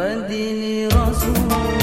bandini rasul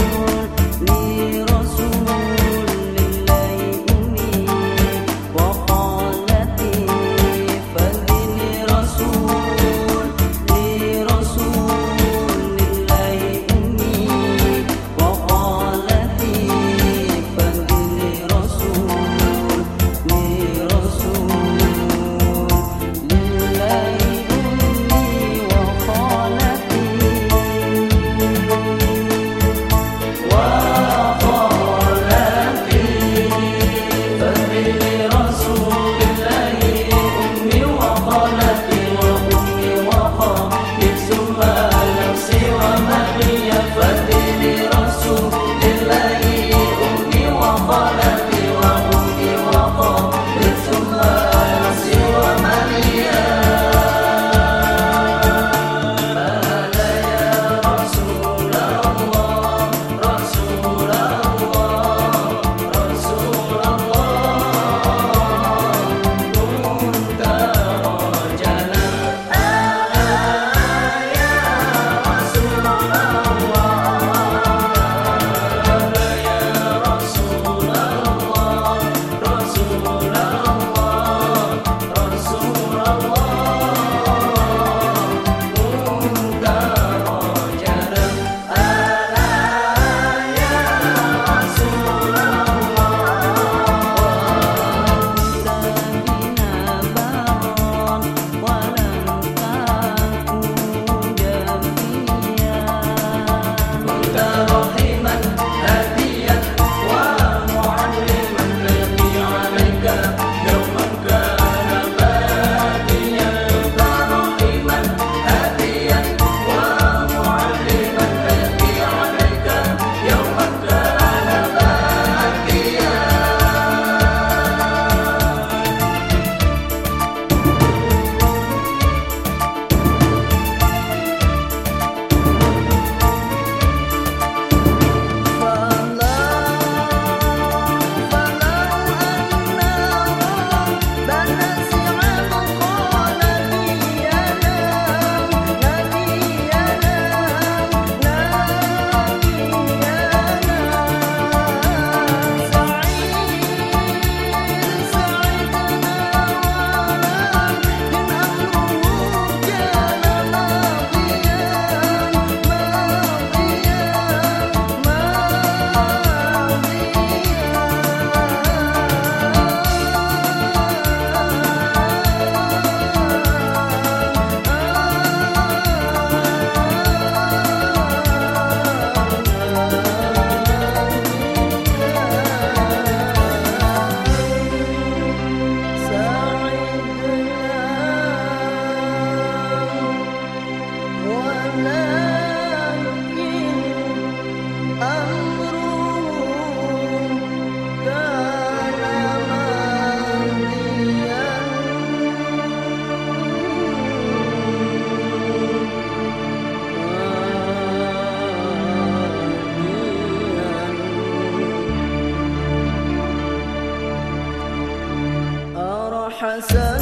answer